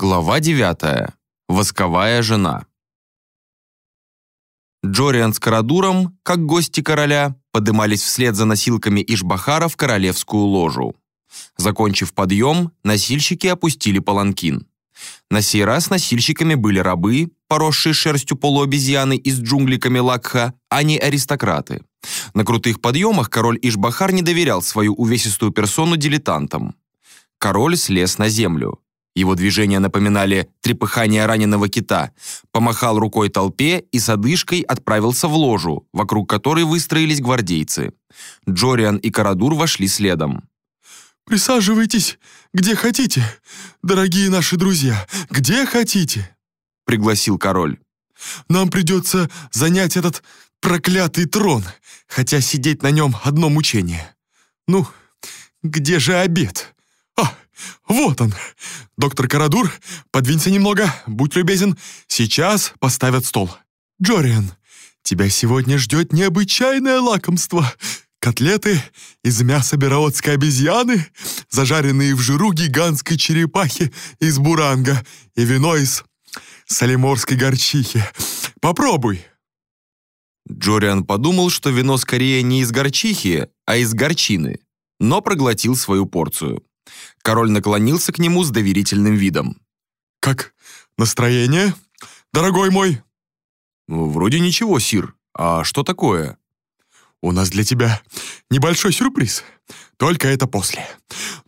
Глава 9. Восковая жена. Джориан с Карадуром, как гости короля, подымались вслед за носилками Ишбахара в королевскую ложу. Закончив подъем, носильщики опустили паланкин. На сей раз носильщиками были рабы, поросшие шерстью полуобезьяны из джунглей Камелакха, а не аристократы. На крутых подъемах король Ишбахар не доверял свою увесистую персону дилетантам. Король слез на землю. Его движения напоминали трепыхание раненого кита. Помахал рукой толпе и с одышкой отправился в ложу, вокруг которой выстроились гвардейцы. Джориан и Карадур вошли следом. «Присаживайтесь, где хотите, дорогие наши друзья, где хотите», — пригласил король. «Нам придется занять этот проклятый трон, хотя сидеть на нем одно мучение. Ну, где же обед? А, вот он. Доктор Карадур, подвинься немного, будь любезен. Сейчас поставят стол. Джориан, тебя сегодня ждет необычайное лакомство. Котлеты из мяса бераотской обезьяны, зажаренные в жиру гигантской черепахи из буранга и вино из салиморской горчихи. Попробуй. Джориан подумал, что вино скорее не из горчихи, а из горчины, но проглотил свою порцию. Король наклонился к нему с доверительным видом. «Как настроение, дорогой мой?» «Вроде ничего, Сир. А что такое?» «У нас для тебя небольшой сюрприз. Только это после.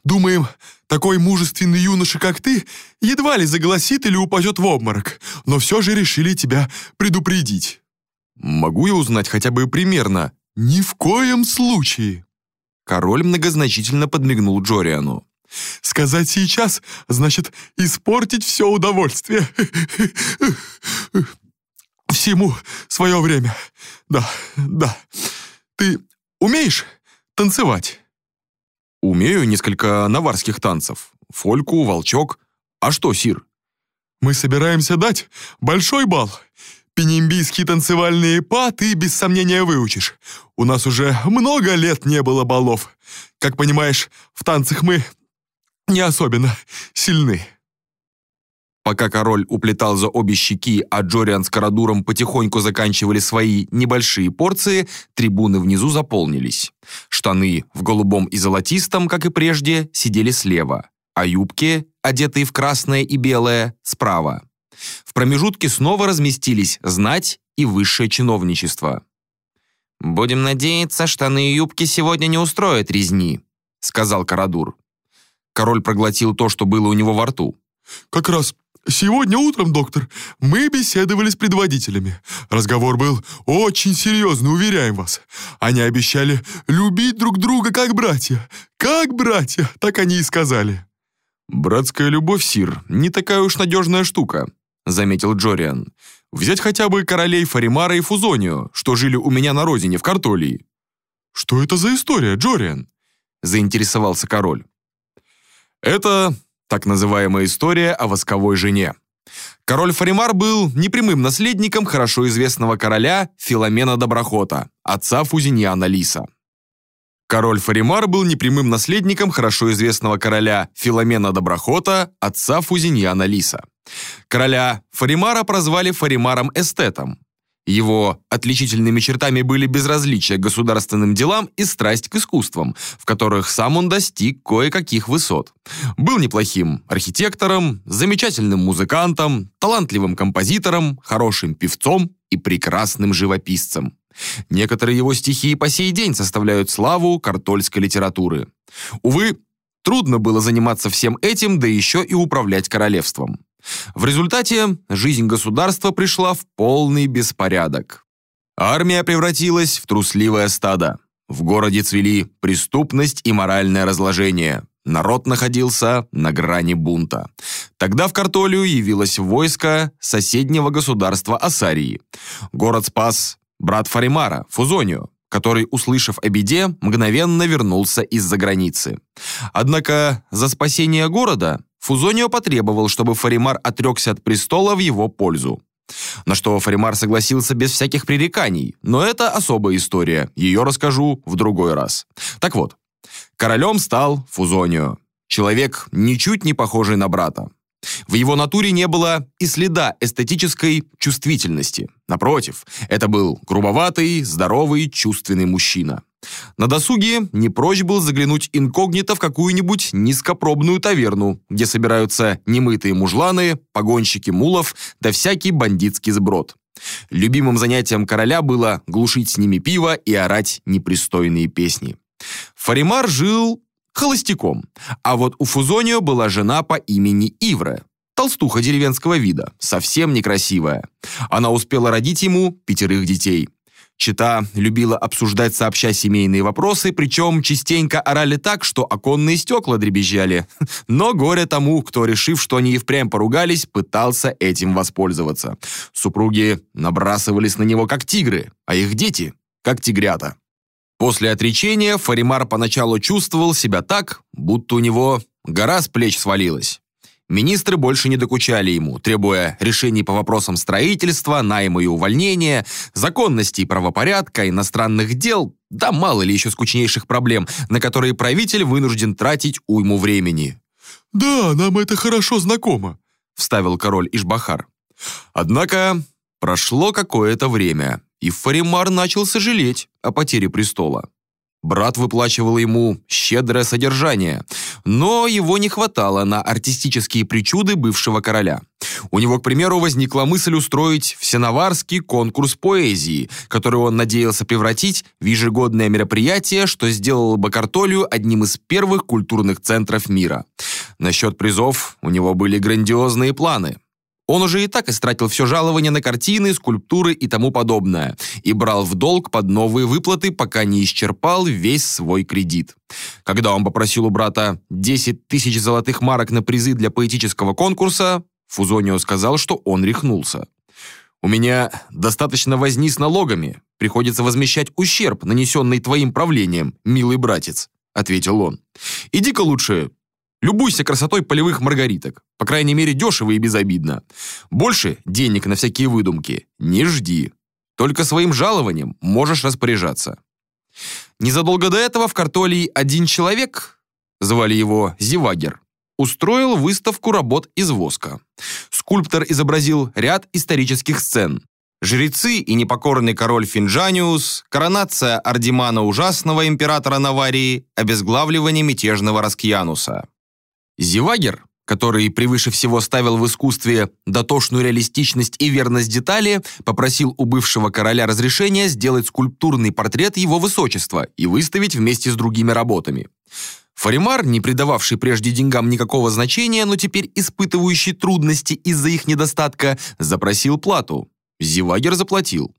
Думаем, такой мужественный юноша, как ты, едва ли загласит или упадет в обморок, но все же решили тебя предупредить». «Могу я узнать хотя бы примерно?» «Ни в коем случае!» Король многозначительно подмигнул Джориану. Сказать сейчас значит испортить все удовольствие. Всему свое время. Да, да. Ты умеешь танцевать? Умею несколько наварских танцев. Фольку, волчок. А что, Сир? Мы собираемся дать большой бал. Пенембийские танцевальные па ты без сомнения выучишь. У нас уже много лет не было балов. Как понимаешь, в танцах мы не особенно сильны». Пока король уплетал за обе щеки, а Джориан с Карадуром потихоньку заканчивали свои небольшие порции, трибуны внизу заполнились. Штаны в голубом и золотистом, как и прежде, сидели слева, а юбки, одетые в красное и белое, справа. В промежутке снова разместились знать и высшее чиновничество. «Будем надеяться, штаны и юбки сегодня не устроят резни», — сказал Карадур. Король проглотил то, что было у него во рту. «Как раз сегодня утром, доктор, мы беседовали с предводителями. Разговор был очень серьезный, уверяем вас. Они обещали любить друг друга как братья. Как братья, так они и сказали». «Братская любовь, Сир, не такая уж надежная штука», — заметил Джориан. «Взять хотя бы королей Фаримара и Фузонию, что жили у меня на родине, в Картолии». «Что это за история, Джориан?» — заинтересовался король. Это так называемая история о восковой жене. Король Фаримар был непрямым наследником хорошо известного короля Филомена Доброхота, отца Фузиньяна Лиса. Король Фаримар был непрямым наследником хорошо известного короля Филомена Доброхота, отца Фузиньяна Лиса. Короля Фаримара прозвали Фаримаром Эстетом, его отличительными чертами были безразличие к государственным делам и страсть к искусствам, в которых сам он достиг кое-каких высот. Был неплохим архитектором, замечательным музыкантом, талантливым композитором, хорошим певцом и прекрасным живописцем. Некоторые его стихи по сей день составляют славу картольской литературы. Увы, трудно было заниматься всем этим, да еще и управлять королевством. В результате жизнь государства пришла в полный беспорядок. Армия превратилась в трусливое стадо. В городе цвели преступность и моральное разложение. Народ находился на грани бунта. Тогда в Картолию явилось войско соседнего государства Асарии. Город спас брат Фаримара, Фузонию, который, услышав о беде, мгновенно вернулся из-за границы. Однако за спасение города Фузонио потребовал, чтобы Фаримар отрекся от престола в его пользу. На что Фаримар согласился без всяких пререканий, но это особая история, ее расскажу в другой раз. Так вот, королем стал Фузонио, человек, ничуть не похожий на брата. В его натуре не было и следа эстетической чувствительности. Напротив, это был грубоватый, здоровый, чувственный мужчина. На досуге не прочь был заглянуть инкогнито в какую-нибудь низкопробную таверну, где собираются немытые мужланы, погонщики мулов да всякий бандитский сброд. Любимым занятием короля было глушить с ними пиво и орать непристойные песни. Фаримар жил холостяком, а вот у Фузонио была жена по имени Ивра, толстуха деревенского вида, совсем некрасивая. Она успела родить ему пятерых детей – Чита любила обсуждать сообща семейные вопросы, причем частенько орали так, что оконные стекла дребезжали. Но горе тому, кто, решив, что они и впрямь поругались, пытался этим воспользоваться. Супруги набрасывались на него как тигры, а их дети – как тигрята. После отречения Фаримар поначалу чувствовал себя так, будто у него гора с плеч свалилась. Министры больше не докучали ему, требуя решений по вопросам строительства, найма и увольнения, законности и правопорядка, иностранных дел, да мало ли еще скучнейших проблем, на которые правитель вынужден тратить уйму времени. «Да, нам это хорошо знакомо», — вставил король Ишбахар. Однако прошло какое-то время, и Фаримар начал сожалеть о потере престола. Брат выплачивал ему щедрое содержание, но его не хватало на артистические причуды бывшего короля. У него, к примеру, возникла мысль устроить всенаварский конкурс поэзии, который он надеялся превратить в ежегодное мероприятие, что сделало бы Картолию одним из первых культурных центров мира. Насчет призов у него были грандиозные планы – он уже и так истратил все жалование на картины, скульптуры и тому подобное, и брал в долг под новые выплаты, пока не исчерпал весь свой кредит. Когда он попросил у брата 10 тысяч золотых марок на призы для поэтического конкурса, Фузонио сказал, что он рехнулся. «У меня достаточно возни с налогами. Приходится возмещать ущерб, нанесенный твоим правлением, милый братец», — ответил он. «Иди-ка лучше Любуйся красотой полевых маргариток. По крайней мере, дешево и безобидно. Больше денег на всякие выдумки не жди. Только своим жалованием можешь распоряжаться. Незадолго до этого в Картолии один человек, звали его Зевагер, устроил выставку работ из воска. Скульптор изобразил ряд исторических сцен. Жрецы и непокорный король Финджаниус, коронация Ардимана Ужасного, императора Наварии, обезглавливание мятежного Раскьянуса. Зевагер, который превыше всего ставил в искусстве дотошную реалистичность и верность детали, попросил у бывшего короля разрешения сделать скульптурный портрет его высочества и выставить вместе с другими работами. Фаримар, не придававший прежде деньгам никакого значения, но теперь испытывающий трудности из-за их недостатка, запросил плату. Зевагер заплатил.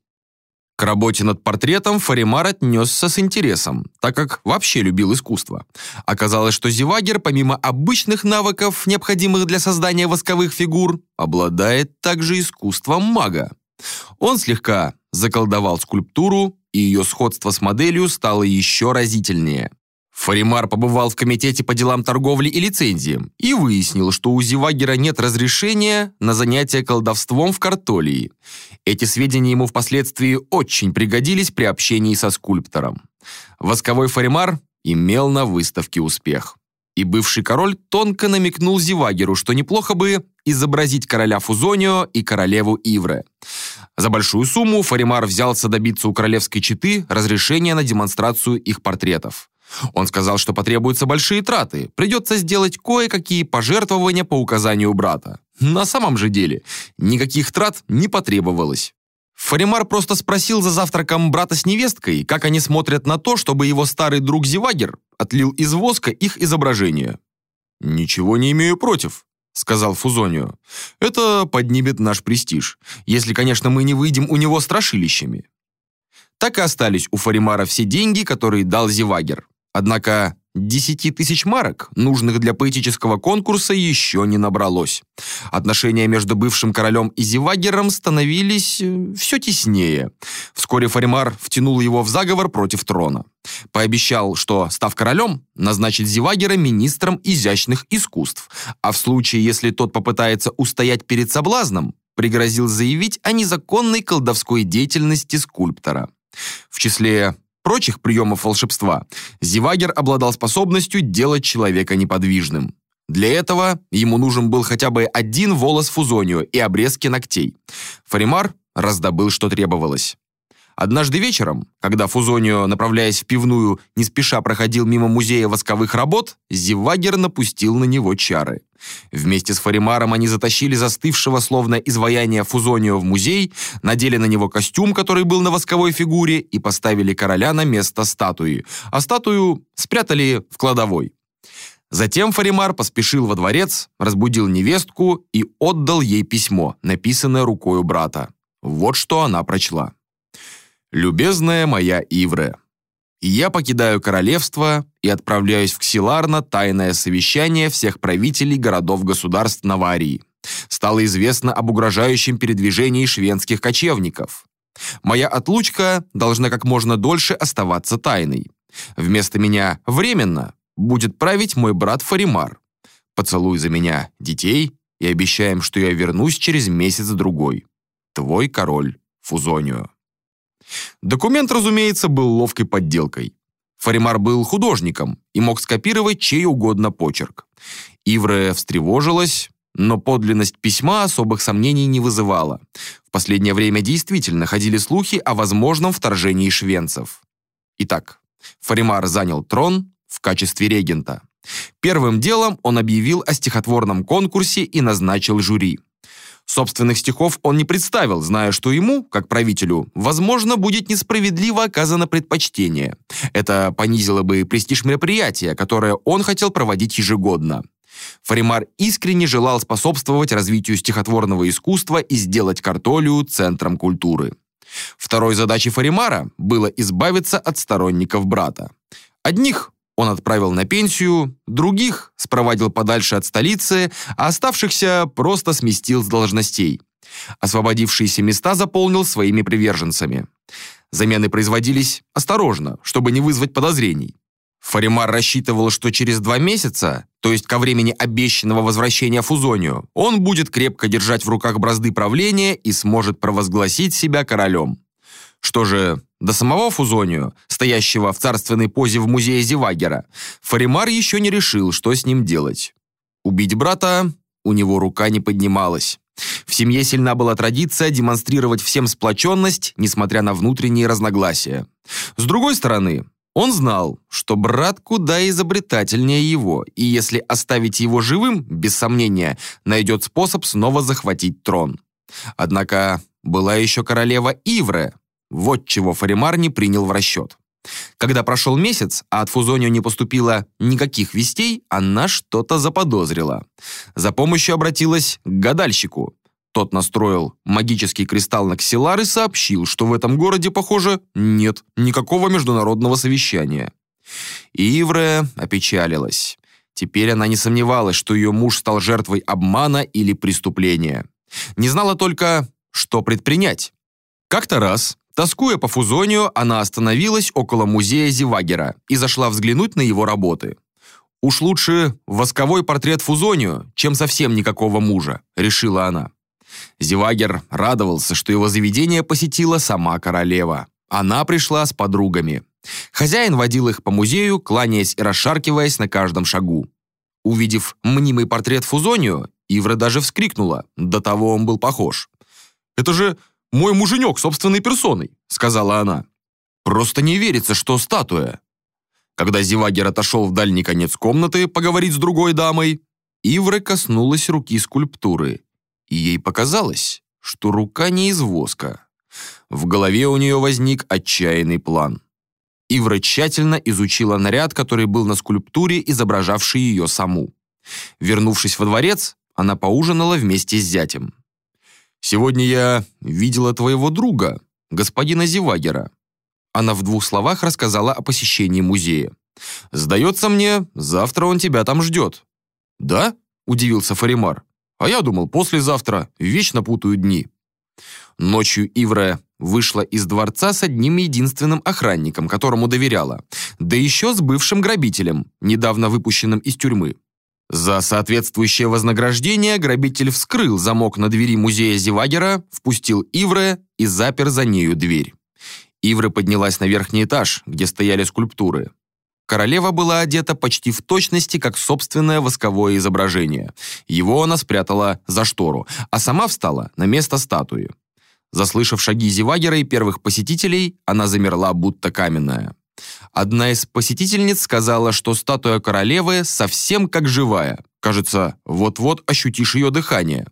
К работе над портретом Фаримар отнесся с интересом, так как вообще любил искусство. Оказалось, что Зевагер, помимо обычных навыков, необходимых для создания восковых фигур, обладает также искусством мага. Он слегка заколдовал скульптуру, и ее сходство с моделью стало еще разительнее. Фаримар побывал в комитете по делам торговли и лицензиям и выяснил, что у Зевагера нет разрешения на занятие колдовством в Картолии. Эти сведения ему впоследствии очень пригодились при общении со скульптором. Восковой Фаримар имел на выставке успех. И бывший король тонко намекнул Зевагеру, что неплохо бы изобразить короля Фузонио и королеву Ивре. За большую сумму Фаримар взялся добиться у королевской четы разрешения на демонстрацию их портретов. Он сказал, что потребуются большие траты, придется сделать кое-какие пожертвования по указанию брата. На самом же деле, никаких трат не потребовалось. Фаримар просто спросил за завтраком брата с невесткой, как они смотрят на то, чтобы его старый друг Зевагер отлил из воска их изображение. «Ничего не имею против», — сказал Фузонио. «Это поднимет наш престиж, если, конечно, мы не выйдем у него страшилищами». Так и остались у Фаримара все деньги, которые дал Зевагер. Однако 10 тысяч марок, нужных для поэтического конкурса, еще не набралось. Отношения между бывшим королем и Зевагером становились э, все теснее. Вскоре Фаримар втянул его в заговор против трона. Пообещал, что, став королем, назначит Зевагера министром изящных искусств, а в случае, если тот попытается устоять перед соблазном, пригрозил заявить о незаконной колдовской деятельности скульптора. В числе прочих приемов волшебства, Зевагер обладал способностью делать человека неподвижным. Для этого ему нужен был хотя бы один волос фузонию и обрезки ногтей. Фаримар раздобыл, что требовалось. Однажды вечером, когда Фузонио, направляясь в пивную, не спеша проходил мимо музея восковых работ, Зивагер напустил на него чары. Вместе с Фаримаром они затащили застывшего, словно изваяние Фузонио в музей, надели на него костюм, который был на восковой фигуре, и поставили короля на место статуи, а статую спрятали в кладовой. Затем Фаримар поспешил во дворец, разбудил невестку и отдал ей письмо, написанное рукой брата. Вот что она прочла. «Любезная моя Ивре, я покидаю королевство и отправляюсь в Ксилар на тайное совещание всех правителей городов-государств Наварии. Стало известно об угрожающем передвижении шведских кочевников. Моя отлучка должна как можно дольше оставаться тайной. Вместо меня временно будет править мой брат Фаримар. Поцелуй за меня детей и обещаем, что я вернусь через месяц-другой. Твой король Фузонио. Документ, разумеется, был ловкой подделкой. Фаримар был художником и мог скопировать чей угодно почерк. Ивре встревожилась, но подлинность письма особых сомнений не вызывала. В последнее время действительно ходили слухи о возможном вторжении швенцев. Итак, Фаримар занял трон в качестве регента. Первым делом он объявил о стихотворном конкурсе и назначил жюри. Собственных стихов он не представил, зная, что ему, как правителю, возможно, будет несправедливо оказано предпочтение. Это понизило бы престиж мероприятия, которое он хотел проводить ежегодно. Фаримар искренне желал способствовать развитию стихотворного искусства и сделать Картолию центром культуры. Второй задачей Фаримара было избавиться от сторонников брата. Одних он отправил на пенсию, других спровадил подальше от столицы, а оставшихся просто сместил с должностей. Освободившиеся места заполнил своими приверженцами. Замены производились осторожно, чтобы не вызвать подозрений. Фаримар рассчитывал, что через два месяца, то есть ко времени обещанного возвращения в Фузонию, он будет крепко держать в руках бразды правления и сможет провозгласить себя королем. Что же до самого Фузонию, стоящего в царственной позе в музее Зевагера, Фаримар еще не решил, что с ним делать. Убить брата у него рука не поднималась. В семье сильна была традиция демонстрировать всем сплоченность, несмотря на внутренние разногласия. С другой стороны, он знал, что брат куда изобретательнее его, и если оставить его живым, без сомнения, найдет способ снова захватить трон. Однако была еще королева Ивре, вот чего Фаримар не принял в расчет. Когда прошел месяц, а от Фузонио не поступило никаких вестей, она что-то заподозрила. За помощью обратилась к гадальщику. Тот настроил магический кристалл на ксилар и сообщил, что в этом городе, похоже, нет никакого международного совещания. Ивре опечалилась. Теперь она не сомневалась, что ее муж стал жертвой обмана или преступления. Не знала только, что предпринять. Как-то раз Тоскуя по Фузонию, она остановилась около музея Зевагера и зашла взглянуть на его работы. «Уж лучше восковой портрет Фузонию, чем совсем никакого мужа», — решила она. Зевагер радовался, что его заведение посетила сама королева. Она пришла с подругами. Хозяин водил их по музею, кланяясь и расшаркиваясь на каждом шагу. Увидев мнимый портрет Фузонию, Ивра даже вскрикнула, до того он был похож. «Это же мой муженек собственной персоной», — сказала она. «Просто не верится, что статуя». Когда Зевагер отошел в дальний конец комнаты поговорить с другой дамой, Ивра коснулась руки скульптуры, и ей показалось, что рука не из воска. В голове у нее возник отчаянный план. Ивра тщательно изучила наряд, который был на скульптуре, изображавший ее саму. Вернувшись во дворец, она поужинала вместе с зятем. Сегодня я видела твоего друга, господина Зевагера». Она в двух словах рассказала о посещении музея. «Сдается мне, завтра он тебя там ждет». «Да?» – удивился Фаримар. «А я думал, послезавтра. Вечно путаю дни». Ночью Ивра вышла из дворца с одним единственным охранником, которому доверяла, да еще с бывшим грабителем, недавно выпущенным из тюрьмы. За соответствующее вознаграждение грабитель вскрыл замок на двери музея Зевагера, впустил Ивре и запер за нею дверь. Ивра поднялась на верхний этаж, где стояли скульптуры. Королева была одета почти в точности, как собственное восковое изображение. Его она спрятала за штору, а сама встала на место статуи. Заслышав шаги Зевагера и первых посетителей, она замерла, будто каменная. Одна из посетительниц сказала, что статуя королевы совсем как живая. Кажется, вот-вот ощутишь ее дыхание.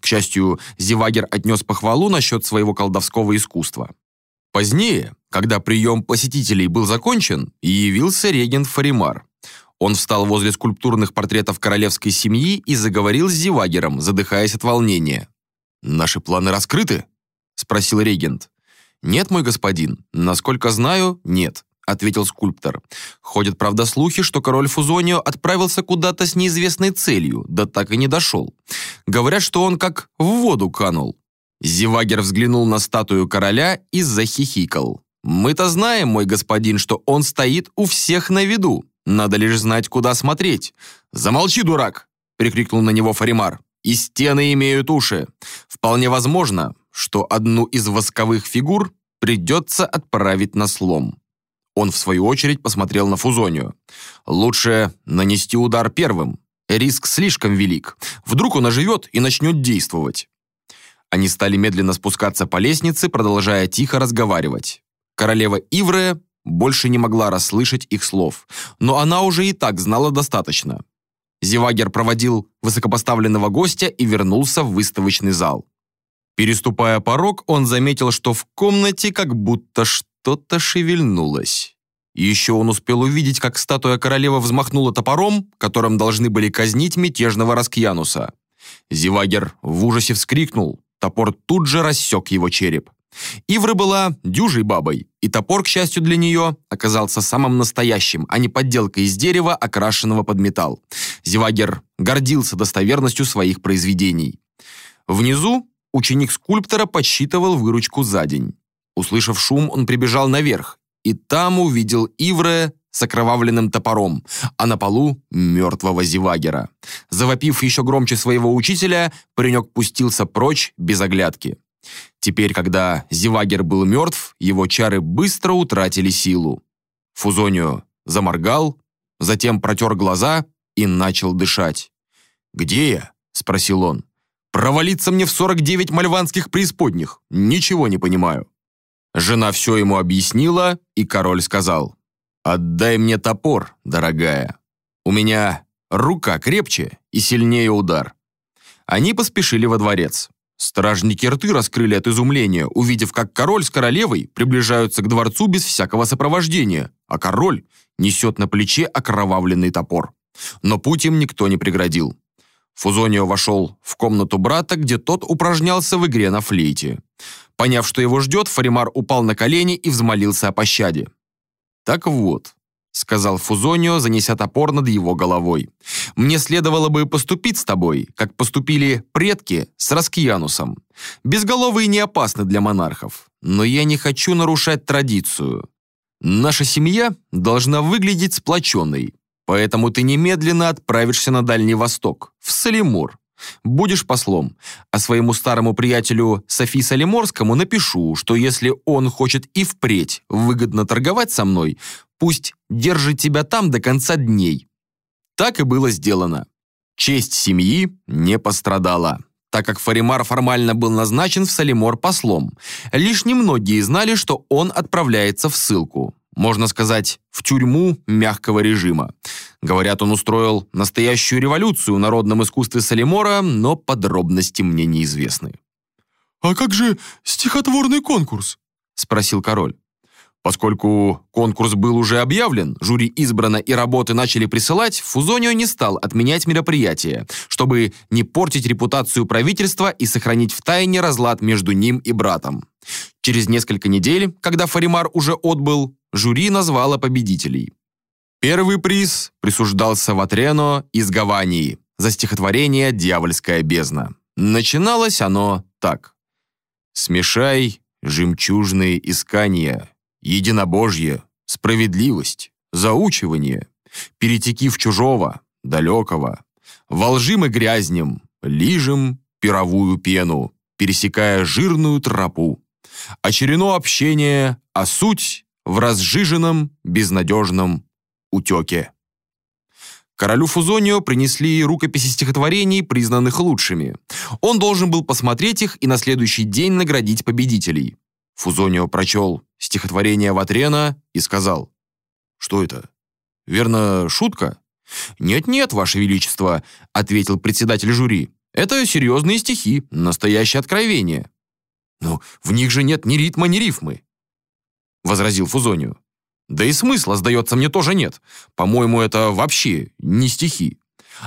К счастью, Зевагер отнес похвалу насчет своего колдовского искусства. Позднее, когда прием посетителей был закончен, явился регент Фаримар. Он встал возле скульптурных портретов королевской семьи и заговорил с Зевагером, задыхаясь от волнения. «Наши планы раскрыты?» – спросил регент. «Нет, мой господин. Насколько знаю, нет», — ответил скульптор. «Ходят, правда, слухи, что король Фузонио отправился куда-то с неизвестной целью, да так и не дошел. Говорят, что он как в воду канул». Зевагер взглянул на статую короля и захихикал. «Мы-то знаем, мой господин, что он стоит у всех на виду. Надо лишь знать, куда смотреть». «Замолчи, дурак!» — прикрикнул на него Фаримар. «И стены имеют уши. Вполне возможно, что одну из восковых фигур придется отправить на слом». Он, в свою очередь, посмотрел на Фузонию. «Лучше нанести удар первым. Риск слишком велик. Вдруг он оживет и начнет действовать». Они стали медленно спускаться по лестнице, продолжая тихо разговаривать. Королева Иврея больше не могла расслышать их слов, но она уже и так знала достаточно. Зевагер проводил высокопоставленного гостя и вернулся в выставочный зал. Переступая порог, он заметил, что в комнате как будто что что-то шевельнулось. Еще он успел увидеть, как статуя королевы взмахнула топором, которым должны были казнить мятежного Раскьянуса. Зевагер в ужасе вскрикнул. Топор тут же рассек его череп. Ивра была дюжей бабой, и топор, к счастью для нее, оказался самым настоящим, а не подделкой из дерева, окрашенного под металл. Зевагер гордился достоверностью своих произведений. Внизу ученик скульптора подсчитывал выручку за день. Услышав шум, он прибежал наверх, и там увидел Ивре с окровавленным топором, а на полу мертвого зевагера. Завопив еще громче своего учителя, паренек пустился прочь без оглядки. Теперь, когда зевагер был мертв, его чары быстро утратили силу. Фузонио заморгал, затем протер глаза и начал дышать. «Где я?» – спросил он. «Провалиться мне в 49 мальванских преисподних. Ничего не понимаю». Жена все ему объяснила, и король сказал, «Отдай мне топор, дорогая. У меня рука крепче и сильнее удар». Они поспешили во дворец. Стражники рты раскрыли от изумления, увидев, как король с королевой приближаются к дворцу без всякого сопровождения, а король несет на плече окровавленный топор. Но путь им никто не преградил. Фузонио вошел в комнату брата, где тот упражнялся в игре на флейте. Поняв, что его ждет, Фаримар упал на колени и взмолился о пощаде. «Так вот», — сказал Фузонио, занеся топор над его головой, «мне следовало бы поступить с тобой, как поступили предки с Раскьянусом. Безголовые не опасны для монархов, но я не хочу нарушать традицию. Наша семья должна выглядеть сплоченной, поэтому ты немедленно отправишься на Дальний Восток, в Салимур, Будешь послом, а своему старому приятелю Софи Салиморскому напишу, что если он хочет и впредь выгодно торговать со мной, пусть держит тебя там до конца дней». Так и было сделано. Честь семьи не пострадала, так как Фаримар формально был назначен в Салимор послом. Лишь немногие знали, что он отправляется в ссылку можно сказать, в тюрьму мягкого режима. Говорят, он устроил настоящую революцию в народном искусстве Салимора, но подробности мне неизвестны. «А как же стихотворный конкурс?» – спросил король. Поскольку конкурс был уже объявлен, жюри избрано и работы начали присылать, Фузонио не стал отменять мероприятие, чтобы не портить репутацию правительства и сохранить в тайне разлад между ним и братом. Через несколько недель, когда Фаримар уже отбыл, жюри назвало победителей. Первый приз присуждался Ватрено из Гавании за стихотворение «Дьявольская бездна». Начиналось оно так. «Смешай жемчужные искания, единобожье, справедливость, заучивание, перетеки в чужого, далекого, волжим и грязнем, лижем пировую пену, пересекая жирную тропу. Очерено общение, а суть в разжиженном, безнадежном утеке. Королю Фузонио принесли рукописи стихотворений, признанных лучшими. Он должен был посмотреть их и на следующий день наградить победителей. Фузонио прочел стихотворение Ватрена и сказал, «Что это? Верно, шутка?» «Нет-нет, Ваше Величество», — ответил председатель жюри. «Это серьезные стихи, настоящее откровение». «Ну, в них же нет ни ритма, ни рифмы», — возразил Фузонио. Да и смысла, сдается мне, тоже нет. По-моему, это вообще не стихи.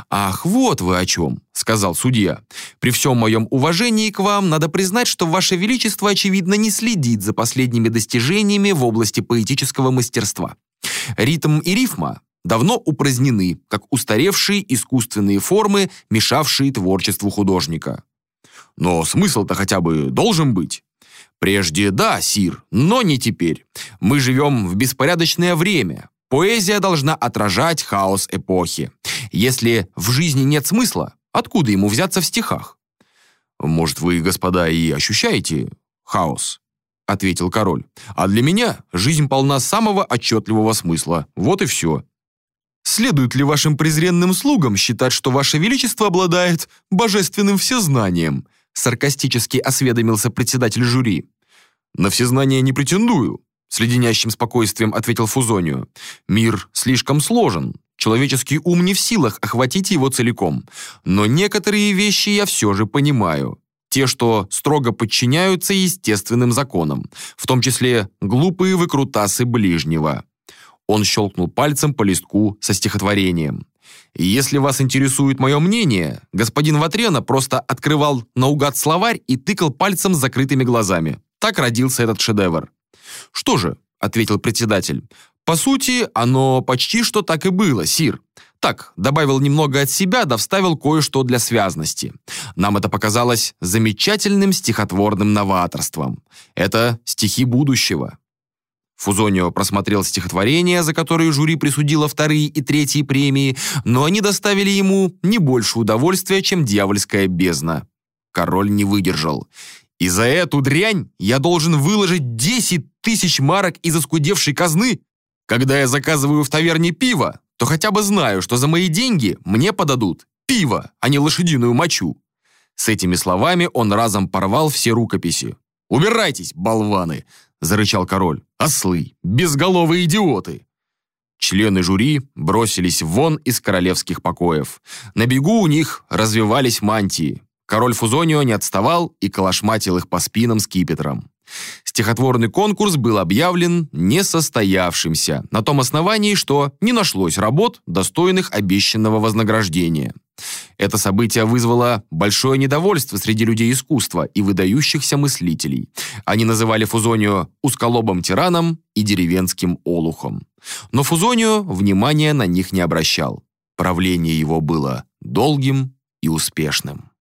«Ах, вот вы о чем», — сказал судья. «При всем моем уважении к вам надо признать, что Ваше Величество, очевидно, не следит за последними достижениями в области поэтического мастерства. Ритм и рифма давно упразднены, как устаревшие искусственные формы, мешавшие творчеству художника. Но смысл-то хотя бы должен быть. Прежде да, сир, но не теперь. Мы живем в беспорядочное время. Поэзия должна отражать хаос эпохи. Если в жизни нет смысла, откуда ему взяться в стихах? Может, вы, господа, и ощущаете хаос? ответил король. А для меня жизнь полна самого отчетливого смысла. Вот и все. Следует ли вашим презренным слугам считать, что ваше величество обладает божественным всезнанием? Саркастически осведомился председатель жюри. «На всезнание не претендую», — с леденящим спокойствием ответил Фузонию. «Мир слишком сложен. Человеческий ум не в силах охватить его целиком. Но некоторые вещи я все же понимаю. Те, что строго подчиняются естественным законам, в том числе глупые выкрутасы ближнего». Он щелкнул пальцем по листку со стихотворением. Если вас интересует мое мнение, господин Ватрена просто открывал наугад словарь и тыкал пальцем с закрытыми глазами. Так родился этот шедевр. «Что же?» – ответил председатель. «По сути, оно почти что так и было, сир. Так, добавил немного от себя, да вставил кое-что для связности. Нам это показалось замечательным стихотворным новаторством. Это стихи будущего. Фузонио просмотрел стихотворения, за которые жюри присудило вторые и третьи премии, но они доставили ему не больше удовольствия, чем дьявольская бездна. Король не выдержал. «И за эту дрянь я должен выложить 10 тысяч марок из оскудевшей казны? Когда я заказываю в таверне пиво, то хотя бы знаю, что за мои деньги мне подадут пиво, а не лошадиную мочу». С этими словами он разом порвал все рукописи. «Убирайтесь, болваны!» – зарычал король. «Ослы! Безголовые идиоты!» Члены жюри бросились вон из королевских покоев. На бегу у них развивались мантии. Король Фузонио не отставал и калашматил их по спинам скипетром. Стихотворный конкурс был объявлен несостоявшимся на том основании, что не нашлось работ, достойных обещанного вознаграждения. Это событие вызвало большое недовольство среди людей искусства и выдающихся мыслителей. Они называли Фузонио узколобым тираном и деревенским олухом. Но Фузонио внимания на них не обращал. Правление его было долгим и успешным.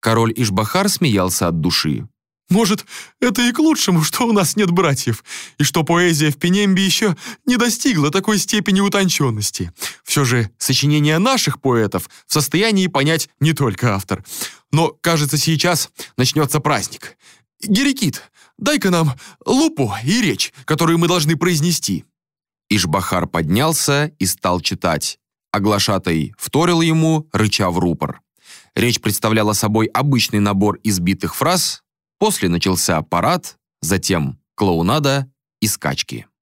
Король Ишбахар смеялся от души. Может, это и к лучшему, что у нас нет братьев, и что поэзия в Пенембе еще не достигла такой степени утонченности. Все же сочинения наших поэтов в состоянии понять не только автор. Но, кажется, сейчас начнется праздник. Герикит, дай-ка нам лупу и речь, которую мы должны произнести». Ишбахар поднялся и стал читать. Оглашатай вторил ему, рыча в рупор. Речь представляла собой обычный набор избитых фраз, После начался парад, затем клоунада и скачки.